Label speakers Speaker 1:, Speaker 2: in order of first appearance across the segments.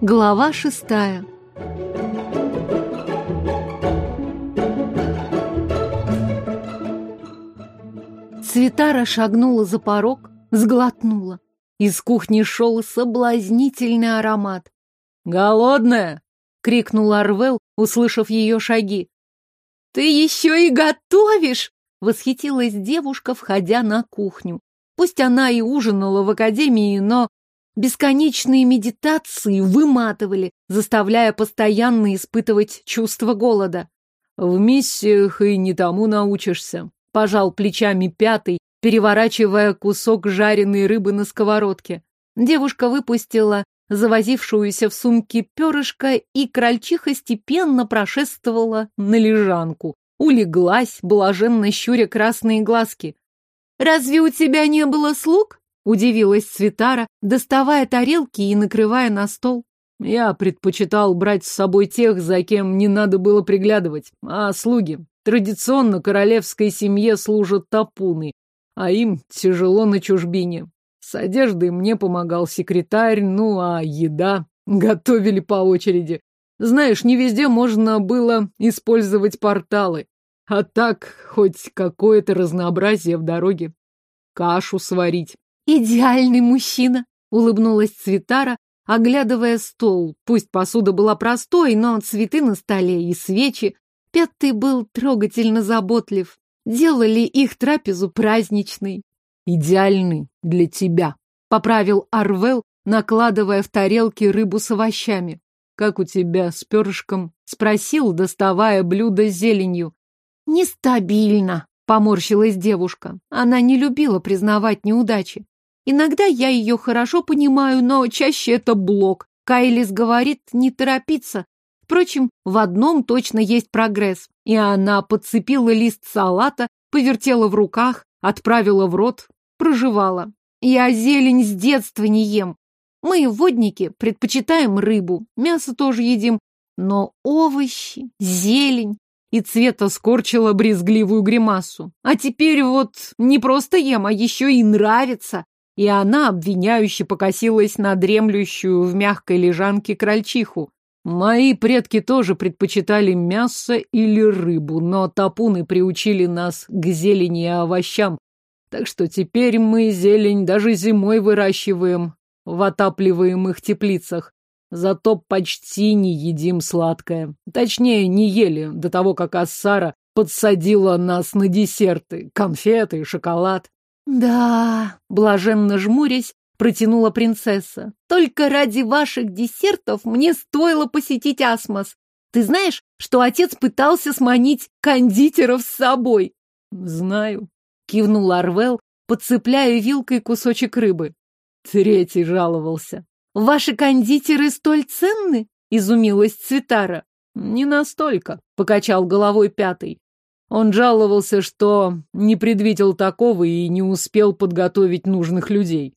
Speaker 1: Глава шестая Цветара шагнула за порог, сглотнула. Из кухни шел соблазнительный аромат.
Speaker 2: «Голодная?» — крикнул Арвел, услышав ее шаги.
Speaker 1: «Ты еще и готовишь!» — восхитилась девушка, входя на кухню. Пусть она и ужинала в академии, но бесконечные медитации выматывали, заставляя постоянно испытывать чувство голода.
Speaker 2: «В миссиях и не тому научишься», — пожал плечами пятый, переворачивая кусок жареной рыбы на сковородке.
Speaker 1: Девушка выпустила завозившуюся в сумке перышко, и крольчиха степенно прошествовала на лежанку. Улеглась, блаженно щуря красные глазки. «Разве у тебя не было слуг?» — удивилась Цветара, доставая тарелки и накрывая на стол.
Speaker 2: «Я предпочитал брать с собой тех, за кем не надо было приглядывать, а слуги. Традиционно королевской семье служат тапуны, а им тяжело на чужбине. С одеждой мне помогал секретарь, ну а еда готовили по очереди. Знаешь, не везде можно было использовать порталы. А так, хоть какое-то разнообразие в дороге. Кашу сварить.
Speaker 1: «Идеальный мужчина!» — улыбнулась Цветара, оглядывая стол. Пусть посуда была простой, но цветы на столе и свечи. Пятый был трогательно заботлив делали их трапезу праздничной.
Speaker 2: Идеальный для тебя, поправил Арвел, накладывая в тарелки рыбу с овощами. Как у тебя с перышком? Спросил, доставая блюдо с зеленью.
Speaker 1: Нестабильно, поморщилась девушка. Она не любила признавать неудачи. Иногда я ее хорошо понимаю, но чаще это блок. Кайлис говорит не торопиться, Впрочем, в одном точно есть прогресс. И она подцепила лист салата, повертела в руках, отправила в рот, проживала. Я зелень с детства не ем. Мы, водники, предпочитаем рыбу, мясо тоже едим, но овощи, зелень. И Цвета скорчила брезгливую гримасу. А теперь вот не просто ем, а еще и нравится. И она обвиняюще покосилась на дремлющую в мягкой лежанке крольчиху.
Speaker 2: Мои предки тоже предпочитали мясо или рыбу, но тапуны приучили нас к зелени и овощам. Так что теперь мы зелень даже зимой выращиваем в отапливаемых теплицах. Зато почти не едим сладкое. Точнее, не ели до того, как Ассара подсадила нас на десерты, конфеты и шоколад.
Speaker 1: Да, блаженно жмурясь, протянула принцесса. Только ради ваших десертов мне стоило посетить Асмос. Ты знаешь, что отец пытался сманить кондитеров с собой?
Speaker 2: Знаю,
Speaker 1: кивнул Арвел, подцепляя вилкой кусочек рыбы.
Speaker 2: Третий жаловался.
Speaker 1: Ваши кондитеры столь ценны? Изумилась Цветара.
Speaker 2: Не настолько, покачал головой пятый. Он жаловался, что не предвидел такого и не успел подготовить нужных людей.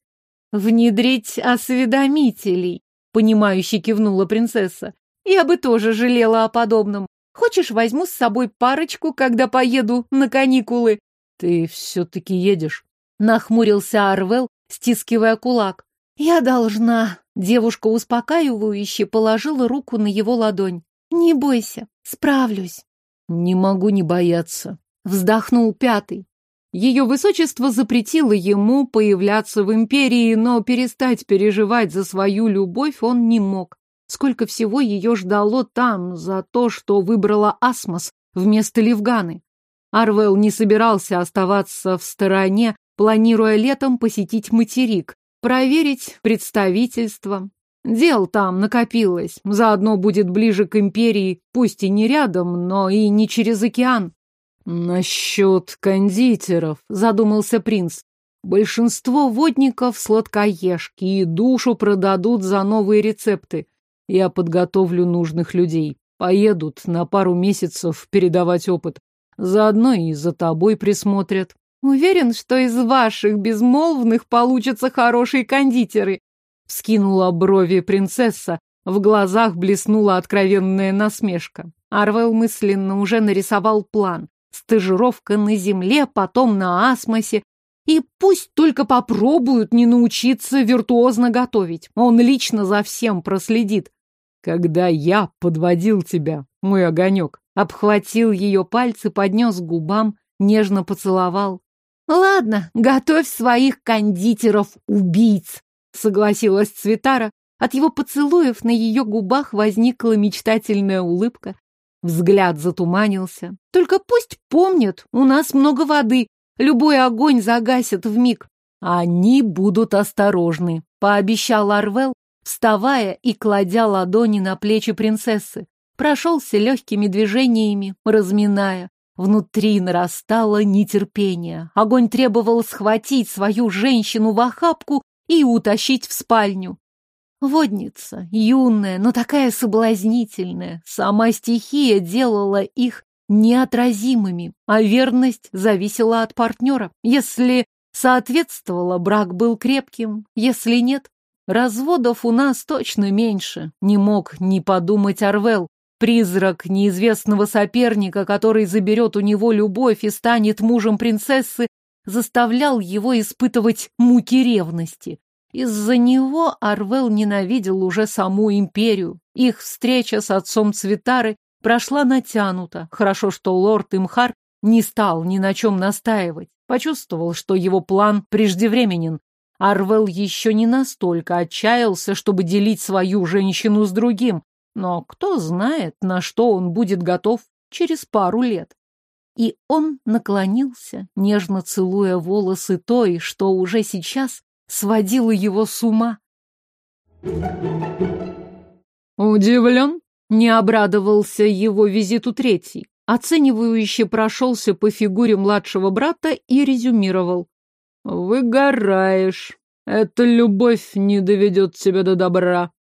Speaker 1: «Внедрить осведомителей», — понимающе кивнула принцесса. «Я бы тоже жалела о подобном. Хочешь, возьму с собой парочку, когда поеду на каникулы?»
Speaker 2: «Ты все-таки едешь?»
Speaker 1: — нахмурился Арвел, стискивая кулак. «Я должна». Девушка успокаивающе положила руку на его ладонь. «Не бойся, справлюсь».
Speaker 2: «Не могу не бояться», —
Speaker 1: вздохнул пятый. Ее высочество запретило ему появляться в империи, но перестать переживать за свою любовь он не мог. Сколько всего ее ждало там за то, что выбрала Асмос вместо Левганы. Арвел не собирался оставаться в стороне, планируя летом посетить материк, проверить представительство. Дел там накопилось, заодно будет ближе к империи, пусть и не рядом, но и не через океан.
Speaker 2: «Насчет кондитеров», — задумался принц. «Большинство водников сладкоежки и душу продадут за новые рецепты. Я подготовлю нужных людей. Поедут на пару месяцев передавать опыт. Заодно и за тобой присмотрят».
Speaker 1: «Уверен, что из ваших безмолвных получатся хорошие кондитеры», — вскинула брови принцесса. В глазах блеснула откровенная насмешка. Арвел мысленно уже нарисовал план. Стажировка на земле, потом на асмосе. И пусть только попробуют не научиться виртуозно готовить. Он лично за всем проследит.
Speaker 2: Когда я подводил тебя, мой огонек,
Speaker 1: обхватил ее пальцы, поднес к губам, нежно поцеловал. Ладно, готовь своих кондитеров-убийц, согласилась Цветара. От его поцелуев на ее губах возникла мечтательная улыбка. Взгляд затуманился. Только пусть помнят, у нас много воды, Любой огонь загасят в миг. Они будут осторожны, пообещал Арвел, вставая и кладя ладони на плечи принцессы. Прошелся легкими движениями, разминая. Внутри нарастало нетерпение. Огонь требовал схватить свою женщину в охапку и утащить в спальню. Водница, юная, но такая соблазнительная. Сама стихия делала их неотразимыми, а верность зависела от партнера. Если соответствовало, брак был крепким, если нет, разводов у нас точно меньше. Не мог не подумать Арвел. Призрак неизвестного соперника, который заберет у него любовь и станет мужем принцессы, заставлял его испытывать муки ревности. Из-за него Арвел ненавидел уже саму империю. Их встреча с отцом Цветары прошла натянуто. Хорошо, что лорд Имхар не стал ни на чем настаивать. Почувствовал, что его план преждевременен. Арвел еще не настолько отчаялся, чтобы делить свою женщину с другим. Но кто знает, на что он будет готов через пару лет. И он наклонился, нежно целуя волосы той, что уже сейчас сводило его с ума.
Speaker 2: «Удивлен?»
Speaker 1: Не обрадовался его визиту третий. Оценивающе прошелся по фигуре младшего брата и резюмировал.
Speaker 2: «Выгораешь. Эта любовь не доведет тебя до добра».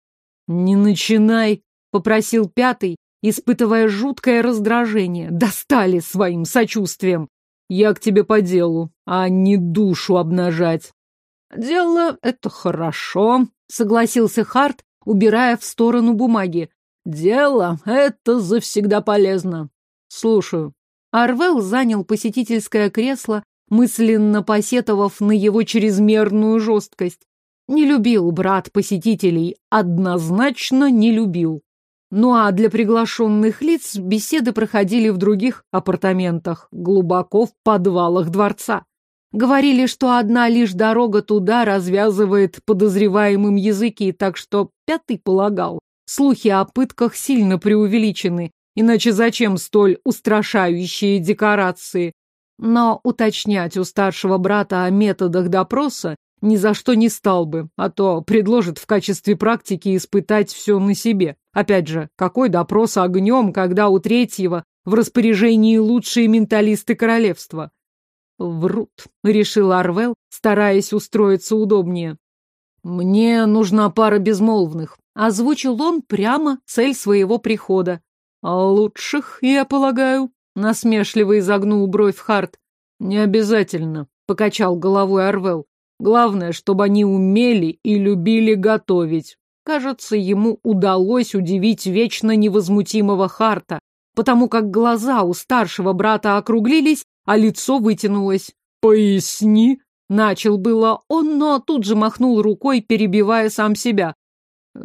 Speaker 1: «Не начинай», — попросил пятый, испытывая жуткое раздражение. «Достали своим сочувствием.
Speaker 2: Я к тебе по делу, а не душу обнажать».
Speaker 1: «Дело — это хорошо», — согласился Харт, убирая в сторону бумаги.
Speaker 2: Дело — это завсегда полезно. Слушаю.
Speaker 1: Арвел занял посетительское кресло, мысленно посетовав на его чрезмерную жесткость. Не любил брат посетителей, однозначно не любил. Ну а для приглашенных лиц беседы проходили в других апартаментах, глубоко в подвалах дворца. Говорили, что одна лишь дорога туда развязывает подозреваемым языки, так что пятый полагал, Слухи о пытках сильно преувеличены, иначе зачем столь устрашающие декорации? Но уточнять у старшего брата о методах допроса ни за что не стал бы, а то предложит в качестве практики испытать все на себе. Опять же, какой допрос огнем, когда у третьего в распоряжении лучшие менталисты королевства? Врут, решил Арвел, стараясь устроиться удобнее. Мне нужна пара безмолвных, Озвучил он прямо цель своего прихода. «А лучших, я полагаю?» Насмешливо изогнул бровь Харт. «Не обязательно», — покачал головой Арвел. «Главное, чтобы они умели и любили готовить». Кажется, ему удалось удивить вечно невозмутимого Харта, потому как глаза у старшего брата округлились, а лицо вытянулось. «Поясни!» — начал было он, но тут же махнул рукой, перебивая сам себя.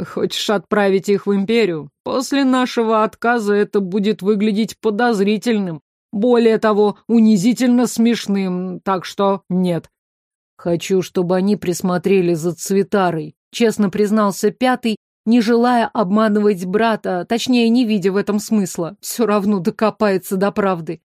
Speaker 1: Хочешь отправить их в империю? После нашего отказа это будет выглядеть подозрительным. Более того, унизительно смешным, так что нет. Хочу, чтобы они присмотрели за Цветарой, честно признался пятый, не желая обманывать брата, точнее, не видя в этом смысла. Все равно докопается до правды.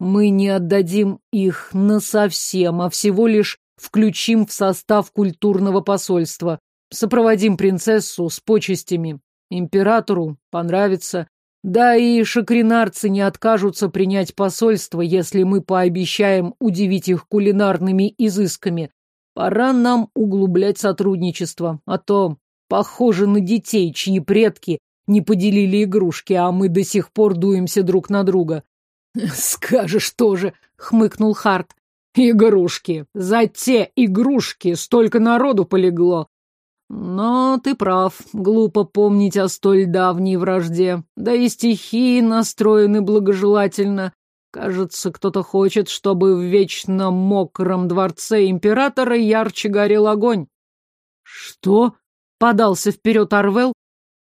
Speaker 1: Мы не отдадим их насовсем, а всего лишь включим в состав культурного посольства. Сопроводим принцессу с почестями. Императору понравится. Да и шакринарцы не откажутся принять посольство, если мы пообещаем удивить их кулинарными изысками. Пора нам углублять сотрудничество, а то похоже на детей, чьи предки не поделили игрушки, а мы до сих пор дуемся друг на друга. Скажешь тоже, хмыкнул Харт. Игрушки. За те игрушки столько народу полегло. Но ты прав, глупо помнить о столь давней вражде. Да и стихии настроены благожелательно.
Speaker 2: Кажется, кто-то хочет, чтобы в вечно мокром дворце императора ярче горел огонь. Что? Подался вперед Арвел,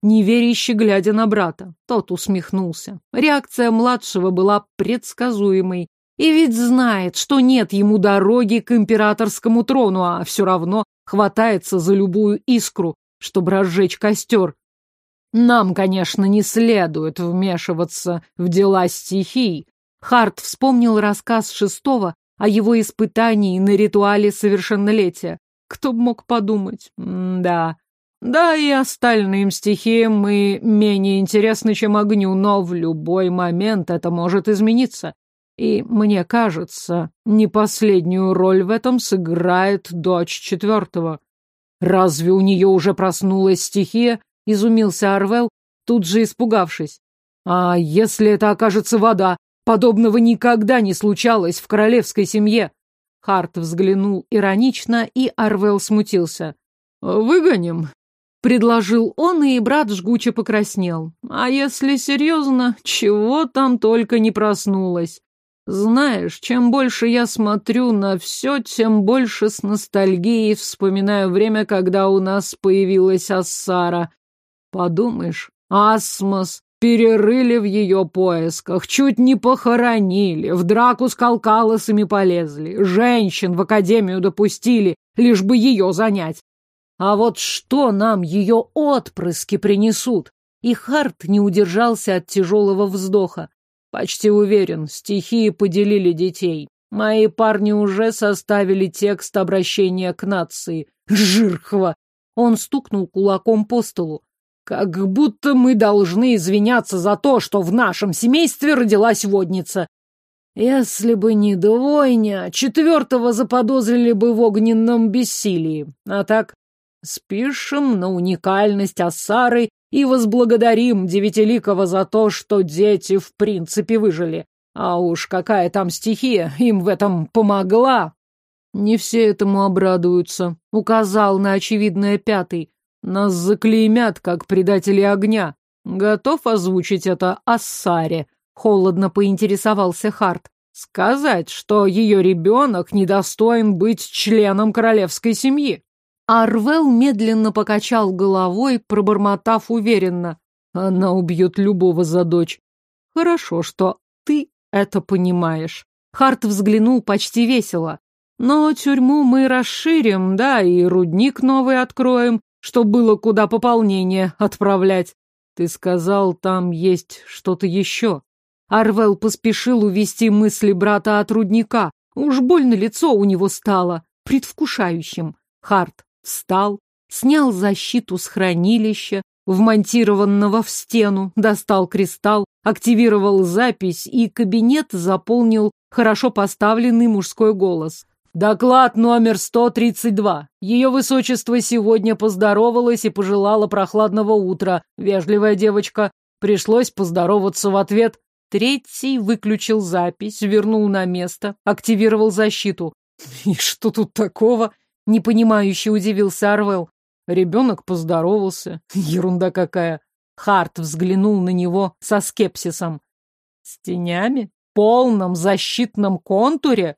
Speaker 2: неверяще глядя на брата. Тот усмехнулся. Реакция младшего была предсказуемой. И ведь знает, что нет ему дороги к императорскому трону, а все равно хватается за любую искру, чтобы разжечь костер. Нам, конечно, не следует вмешиваться в дела стихий. Харт вспомнил рассказ шестого о его испытании на ритуале совершеннолетия. Кто бы мог подумать? М да. Да, и остальным стихиям мы менее интересны, чем огню, но в любой момент это может измениться. И, мне кажется, не последнюю роль в этом сыграет дочь четвертого. Разве у нее уже проснулась стихия? Изумился Арвел, тут же испугавшись. А если это окажется вода? Подобного никогда не случалось в королевской семье. Харт взглянул иронично, и Арвел смутился. «Выгоним», — предложил он, и брат жгуче покраснел. «А если серьезно, чего там только не проснулось. Знаешь, чем больше я смотрю на все, тем больше с ностальгией вспоминаю время, когда у нас появилась Ассара. Подумаешь, Асмос перерыли в ее поисках, чуть не похоронили, в драку с калкалосами полезли, женщин в академию допустили, лишь бы ее занять. А вот что нам ее отпрыски принесут? И Харт не удержался от тяжелого вздоха. Почти уверен, стихии поделили детей. Мои парни уже составили текст обращения к нации. Жирхва! Он стукнул кулаком по столу. Как будто мы должны извиняться за то, что в нашем семействе родилась водница. Если бы не двойня, четвертого заподозрили бы в огненном бессилии. А так спишем на уникальность Ассары и возблагодарим Девятиликого за то, что дети в принципе выжили. А уж какая там стихия им в этом помогла. Не все этому обрадуются, указал на очевидное пятый. Нас заклеймят, как предатели огня. Готов озвучить это Ассаре? Холодно поинтересовался Харт. Сказать, что ее ребенок недостоин быть членом королевской семьи. Арвел медленно покачал головой, пробормотав уверенно. Она убьет любого за дочь. Хорошо, что ты это понимаешь. Харт взглянул почти весело. Но тюрьму мы расширим, да, и рудник новый откроем, чтоб было куда пополнение отправлять. Ты сказал, там есть что-то еще. Арвел поспешил увести мысли брата от рудника. Уж больно лицо у него стало, предвкушающим. Харт Встал, снял защиту с хранилища, вмонтированного в стену, достал кристалл, активировал запись, и кабинет заполнил хорошо поставленный мужской голос. «Доклад номер 132. Ее высочество сегодня поздоровалась и пожелала прохладного утра. Вежливая девочка. Пришлось поздороваться в ответ. Третий выключил запись, вернул на место, активировал защиту. И что тут такого? Непонимающе удивился Арвел. Ребенок поздоровался. Ерунда какая. Харт взглянул на него со скепсисом. С тенями? Полном защитном контуре?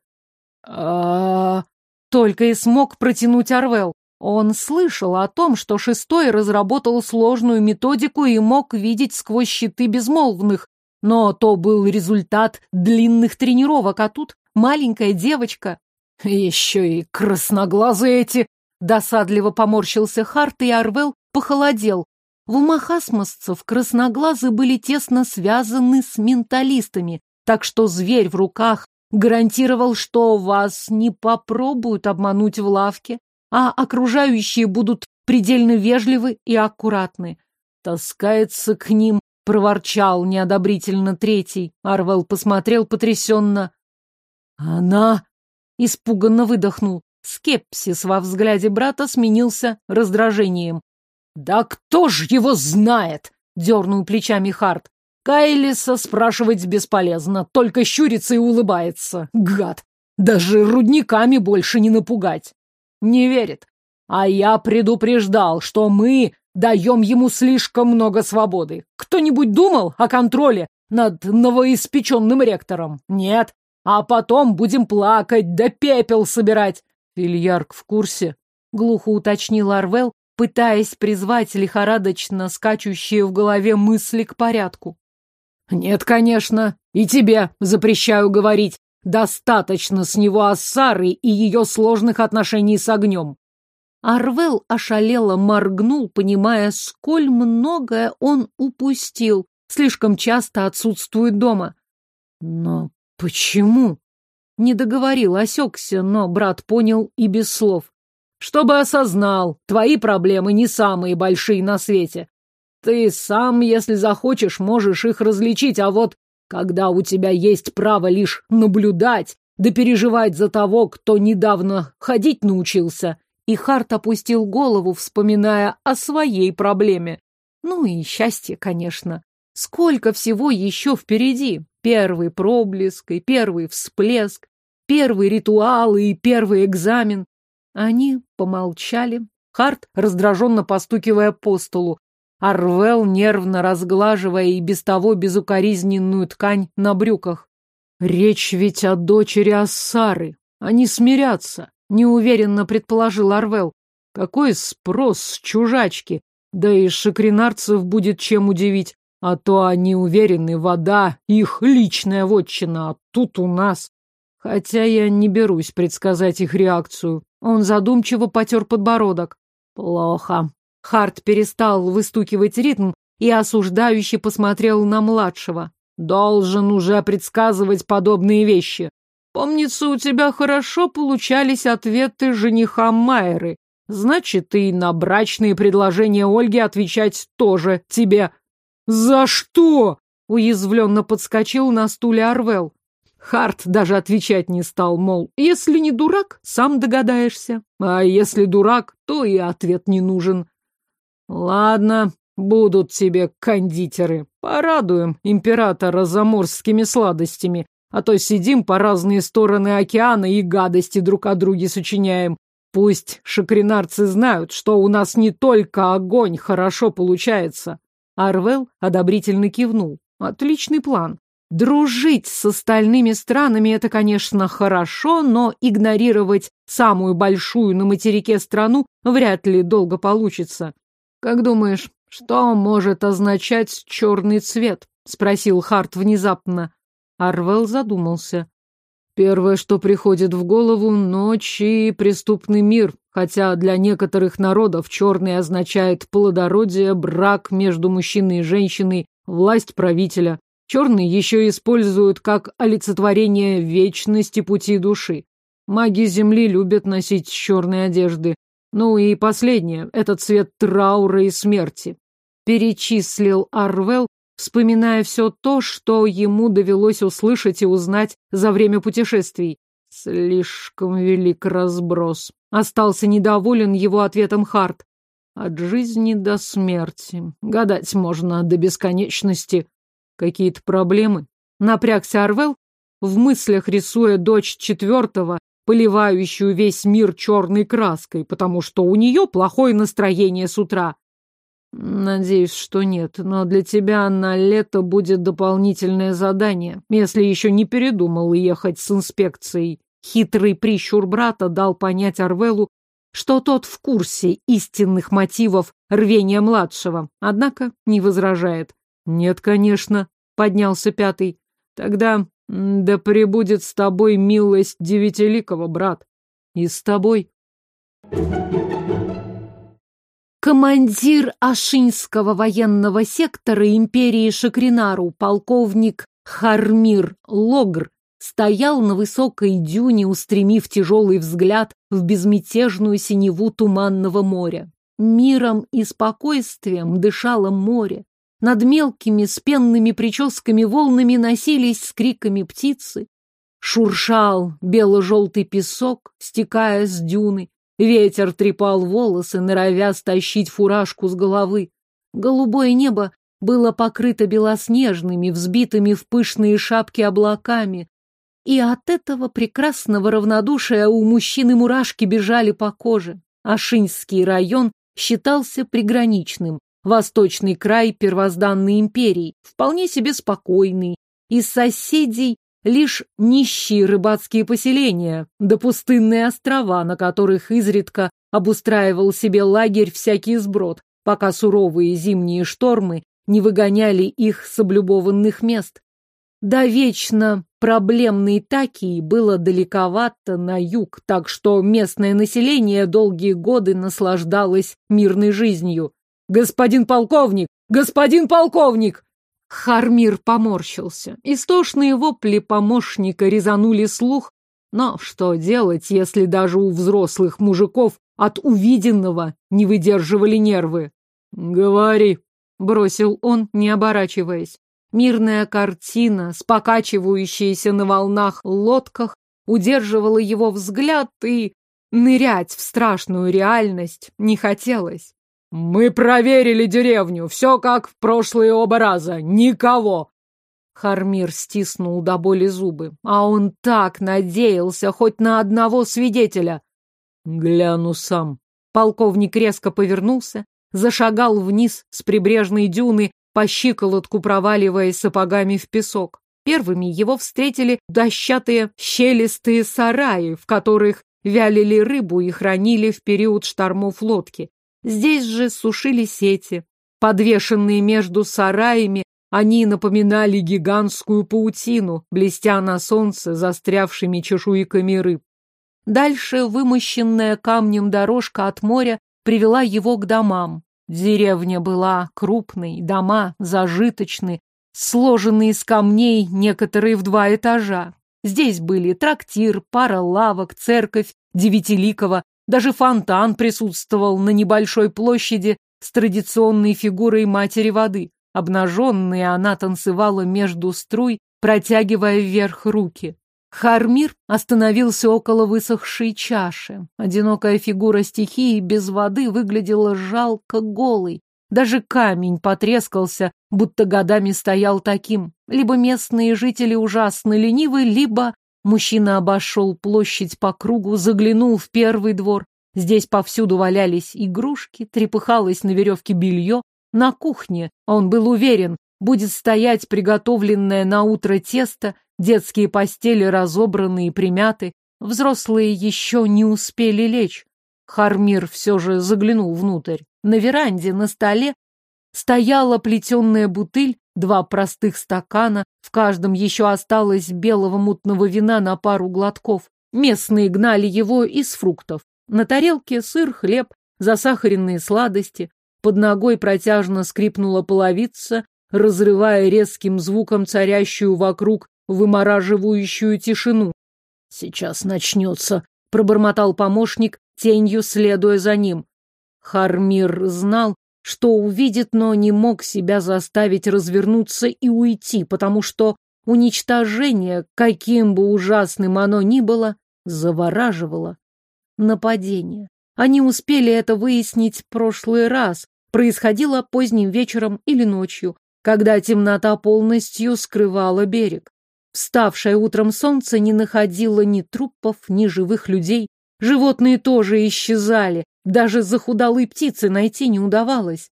Speaker 2: Только и смог протянуть Арвел. Он слышал о том, что шестой разработал сложную методику и мог видеть сквозь щиты безмолвных, но то был результат длинных тренировок, а тут маленькая девочка еще и красноглазые эти! Досадливо поморщился Харт, и Арвел похолодел. В умах асмосцев красноглазы были тесно связаны с менталистами, так что зверь в руках гарантировал, что вас не попробуют обмануть в лавке, а окружающие будут предельно вежливы и аккуратны. Таскается к ним, проворчал неодобрительно третий. Арвел посмотрел потрясенно. Она Испуганно выдохнул. Скепсис во взгляде брата сменился раздражением. «Да кто ж его знает?» — дернул плечами Харт. Кайлиса спрашивать бесполезно, только щурится и улыбается. Гад! Даже рудниками больше не напугать. Не верит. А я предупреждал, что мы даем ему слишком много свободы. Кто-нибудь думал о контроле над новоиспеченным ректором? Нет. А потом будем плакать, да пепел собирать. Фильярк в курсе? Глухо уточнил Арвел, пытаясь призвать лихорадочно скачущие в голове мысли к порядку. Нет, конечно. И тебе запрещаю говорить. Достаточно с него Ассары и ее сложных отношений с огнем.
Speaker 1: Арвел ошалело моргнул, понимая, сколь многое он упустил. Слишком часто отсутствует дома.
Speaker 2: Но почему? Не договорил, осекся, но брат понял и без слов. Чтобы осознал, твои проблемы не самые большие на свете. Ты сам, если захочешь, можешь их различить, а вот когда у тебя есть право лишь наблюдать, да переживать за того, кто недавно ходить научился, и Харт опустил голову, вспоминая о своей проблеме. Ну и счастье, конечно. Сколько всего еще впереди. Первый проблеск и первый всплеск, первый ритуал и первый экзамен. Они помолчали. Харт, раздраженно постукивая по столу, Арвел, нервно разглаживая и без того безукоризненную ткань на брюках. Речь ведь о дочери Ассары. Они смирятся неуверенно предположил Арвел. Какой спрос с чужачки? Да и шакринарцев будет чем удивить. А то они уверены, вода — их личная вотчина, а тут у нас. Хотя я не берусь предсказать их реакцию. Он задумчиво потер подбородок. Плохо. Харт перестал выстукивать ритм и осуждающе посмотрел на младшего. Должен уже предсказывать подобные вещи. Помнится, у тебя хорошо получались ответы жениха Майеры. Значит, и на брачные предложения Ольги отвечать тоже тебе. За что? Уязвленно подскочил на стуле Арвел. Харт даже отвечать не стал, мол, если не дурак, сам догадаешься. А если дурак, то и ответ не нужен. Ладно, будут тебе кондитеры. Порадуем императора заморскими сладостями. А то сидим по разные стороны океана и гадости друг о друге сочиняем. Пусть шакринарцы знают, что у нас не только огонь хорошо получается. Арвел одобрительно кивнул. Отличный план. Дружить с остальными странами это, конечно, хорошо, но игнорировать самую большую на материке страну вряд ли долго получится. Как думаешь, что может означать черный цвет? Спросил Харт внезапно. Арвел задумался. Первое, что приходит в голову, ночь и преступный мир, хотя для некоторых народов черный означает плодородие, брак между мужчиной и женщиной, власть правителя. Черный еще используют как олицетворение вечности пути души. Маги Земли любят носить черные одежды. Ну и последнее — это цвет траура и смерти. Перечислил Арвел, вспоминая все то, что ему довелось услышать и узнать за время путешествий. Слишком велик разброс. Остался недоволен его ответом Харт. От жизни до смерти. Гадать можно до бесконечности. Какие-то проблемы? Напрягся Арвел, в мыслях рисуя дочь четвертого, поливающую весь мир черной краской, потому что у нее плохое настроение с утра. Надеюсь, что нет, но для тебя на лето будет дополнительное задание, если еще не передумал ехать с инспекцией. Хитрый прищур брата дал понять Арвелу, что тот в курсе истинных мотивов рвения младшего, однако не возражает. «Нет, конечно», — поднялся пятый. «Тогда да пребудет с тобой милость девятиликого, брат. И с тобой».
Speaker 1: Командир Ашинского военного сектора империи Шакринару, полковник Хармир Логр, стоял на высокой дюне, устремив тяжелый взгляд в безмятежную синеву туманного моря. Миром и спокойствием дышало море. Над мелкими с пенными прическами волнами носились с криками птицы. Шуршал бело-желтый песок, стекая с дюны. Ветер трепал волосы, норовя стащить фуражку с головы. Голубое небо было покрыто белоснежными, взбитыми в пышные шапки облаками. И от этого прекрасного равнодушия у мужчины мурашки бежали по коже. Ашинский район считался приграничным. восточный край первозданной империи, вполне себе спокойный. Из соседей лишь нищие рыбацкие поселения, да пустынные острова, на которых изредка обустраивал себе лагерь всякий сброд, пока суровые зимние штормы не выгоняли их с облюбованных мест. До вечно проблемной Такии было далековато на юг, так что местное население долгие годы наслаждалось мирной жизнью. «Господин полковник! Господин полковник!» Хармир поморщился. Истошные вопли помощника резанули слух, но что делать, если даже у взрослых мужиков от увиденного не выдерживали нервы? «Говори», — бросил он, не оборачиваясь. Мирная картина с покачивающейся на волнах лодках удерживала его взгляд, и нырять в страшную реальность не хотелось. «Мы проверили деревню, все как в прошлые оба раза, никого!» Хармир стиснул до боли зубы, а он так надеялся хоть на одного свидетеля. «Гляну сам». Полковник резко повернулся, зашагал вниз с прибрежной дюны, по щиколотку проваливаясь сапогами в песок. Первыми его встретили дощатые щелистые сараи, в которых вялили рыбу и хранили в период штормов лодки. Здесь же сушили сети. Подвешенные между сараями, они напоминали гигантскую паутину, блестя на солнце застрявшими чешуйками рыб. Дальше вымощенная камнем дорожка от моря привела его к домам. Деревня была крупной, дома зажиточны, сложенные из камней, некоторые в два этажа. Здесь были трактир, пара лавок, церковь Девятиликова, даже фонтан присутствовал на небольшой площади с традиционной фигурой матери воды. Обнаженная она танцевала между струй, протягивая вверх руки. Хармир остановился около высохшей чаши. Одинокая фигура стихии без воды выглядела жалко голой. Даже камень потрескался, будто годами стоял таким. Либо местные жители ужасно ленивы, либо мужчина обошел площадь по кругу, заглянул в первый двор. Здесь повсюду валялись игрушки, трепыхалось на веревке белье. На кухне, он был уверен, будет стоять приготовленное на утро тесто, Детские постели разобраны и примяты, взрослые еще не успели лечь. Хармир все же заглянул внутрь. На веранде на столе стояла плетеная бутыль, два простых стакана, в каждом еще осталось белого мутного вина на пару глотков. Местные гнали его из фруктов. На тарелке сыр, хлеб, засахаренные сладости. Под ногой протяжно скрипнула половица, разрывая резким звуком царящую вокруг вымораживающую тишину. «Сейчас начнется», — пробормотал помощник, тенью следуя за ним. Хармир знал, что увидит, но не мог себя заставить развернуться и уйти, потому что уничтожение, каким бы ужасным оно ни было, завораживало. Нападение. Они успели это выяснить в прошлый раз. Происходило поздним вечером или ночью, когда темнота полностью скрывала берег. Вставшее утром солнце не находило ни трупов, ни живых людей. Животные тоже исчезали, даже захудалые птицы найти не удавалось.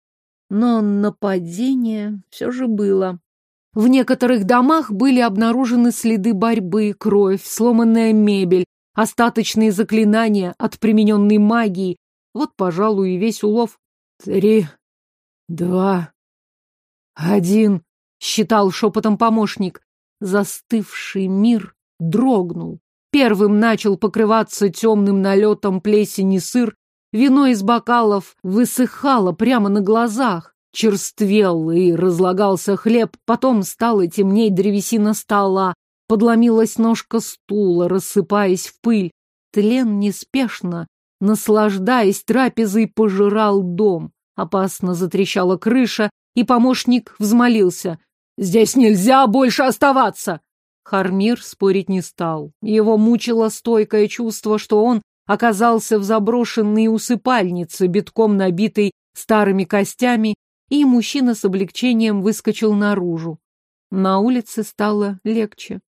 Speaker 1: Но нападение все же было. В некоторых домах были обнаружены следы борьбы, кровь, сломанная мебель, остаточные заклинания от примененной магии. Вот, пожалуй, и весь улов. Три, два, один, считал шепотом помощник. Застывший мир дрогнул. Первым начал покрываться темным налетом плесени сыр, вино из бокалов высыхало прямо на глазах. Черствел и разлагался хлеб, потом стало темнеть древесина стола, подломилась ножка стула, рассыпаясь в пыль. Тлен неспешно, наслаждаясь трапезой, пожирал дом. Опасно затрещала крыша, и помощник взмолился. Здесь нельзя больше оставаться!» Хармир спорить не стал. Его мучило стойкое чувство, что он оказался в заброшенной усыпальнице, битком набитой старыми костями, и мужчина с облегчением выскочил наружу. На улице стало легче.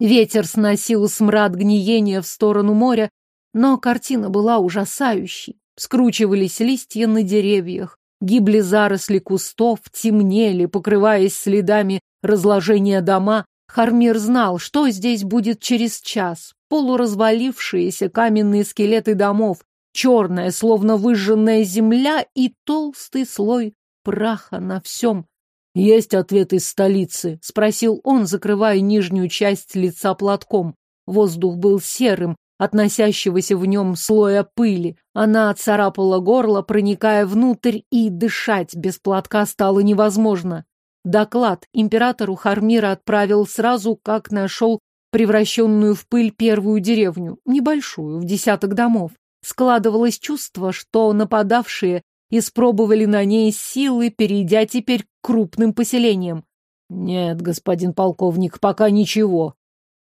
Speaker 1: Ветер сносил смрад гниения в сторону моря, но картина была ужасающей. Скручивались листья на деревьях, Гибли заросли кустов, темнели, покрываясь следами разложения дома. Хармир знал, что здесь будет через час. Полуразвалившиеся каменные скелеты домов, черная, словно выжженная земля и толстый слой праха на всем. «Есть ответ из столицы?» — спросил он, закрывая нижнюю часть лица платком. Воздух был серым, относящегося в нем слоя пыли. Она царапала горло, проникая внутрь, и дышать без платка стало невозможно. Доклад императору Хармира отправил сразу, как нашел превращенную в пыль первую деревню, небольшую, в десяток домов. Складывалось чувство, что нападавшие испробовали на ней силы, перейдя теперь к крупным поселениям. Нет, господин полковник, пока ничего.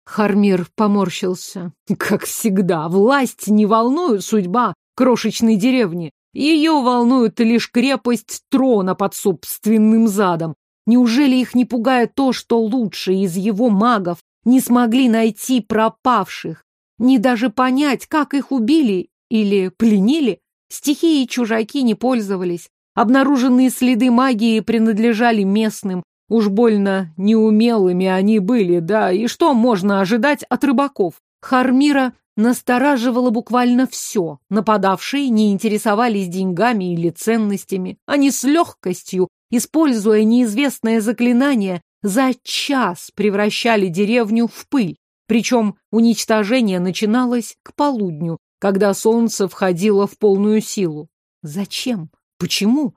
Speaker 1: Хармир поморщился. Как всегда, власть не волнует судьба крошечной деревни. Ее волнует лишь крепость трона под собственным задом. Неужели их не пугает то, что лучшие из его магов не смогли найти пропавших, не даже понять, как их убили или пленили? Стихии чужаки не пользовались. Обнаруженные следы магии принадлежали местным. Уж больно неумелыми они были, да, и что можно ожидать от рыбаков? Хармира настораживало буквально все. Нападавшие не интересовались деньгами или ценностями. Они с легкостью, используя неизвестное заклинание, за час превращали деревню в пыль. Причем уничтожение начиналось к полудню, когда солнце входило в полную силу. Зачем? Почему?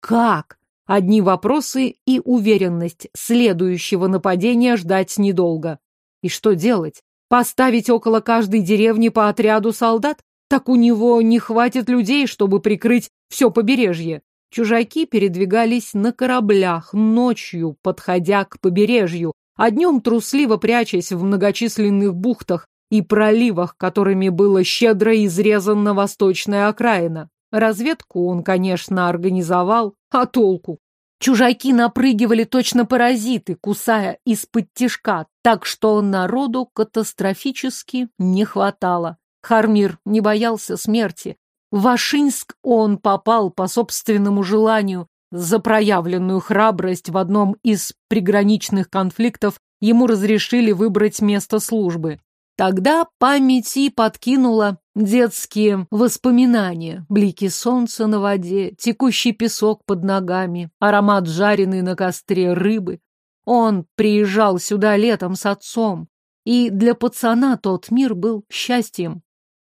Speaker 1: Как? Одни вопросы и уверенность следующего нападения ждать недолго. И что делать? Поставить около каждой деревни по отряду солдат? Так у него не хватит людей, чтобы прикрыть все побережье. Чужаки передвигались на кораблях ночью, подходя к побережью, а днем трусливо прячась в многочисленных бухтах, и проливах, которыми было щедро изрезана восточная окраина. Разведку он, конечно, организовал, а толку? Чужаки напрыгивали точно паразиты, кусая из-под тишка, так что народу катастрофически не хватало. Хармир не боялся смерти. В Вашинск он попал по собственному желанию. За проявленную храбрость в одном из приграничных конфликтов ему разрешили выбрать место службы. Тогда памяти подкинула детские воспоминания. Блики солнца на воде, текущий песок под ногами, аромат жареной на костре рыбы. Он приезжал сюда летом с отцом, и для пацана тот мир был счастьем.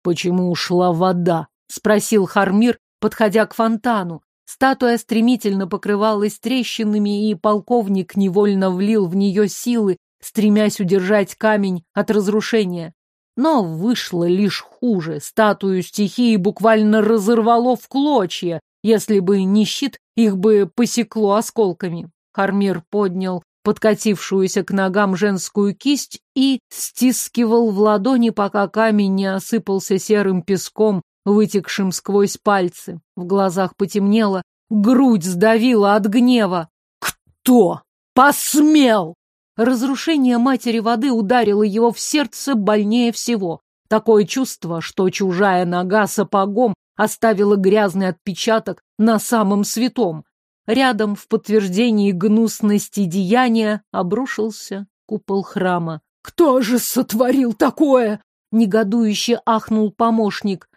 Speaker 1: «Почему ушла вода?» — спросил Хармир, подходя к фонтану. Статуя стремительно покрывалась трещинами, и полковник невольно влил в нее силы, стремясь удержать камень от разрушения. Но вышло лишь хуже. Статую стихии буквально разорвало в клочья. Если бы не щит, их бы посекло осколками. Хармир поднял подкатившуюся к ногам женскую кисть и стискивал в ладони, пока камень не осыпался серым песком, вытекшим сквозь пальцы. В глазах потемнело, грудь сдавила от гнева. «Кто посмел?» Разрушение матери воды ударило его в сердце больнее всего. Такое чувство, что чужая нога сапогом оставила грязный отпечаток на самом святом. Рядом, в подтверждении гнусности деяния, обрушился купол храма. «Кто же сотворил такое?» — негодующе ахнул помощник.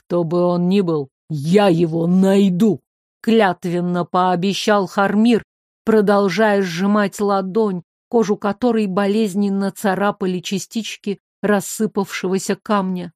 Speaker 1: «Кто бы он ни был, я его найду!» — клятвенно пообещал Хармир, продолжая сжимать ладонь, кожу которой болезненно царапали частички рассыпавшегося камня.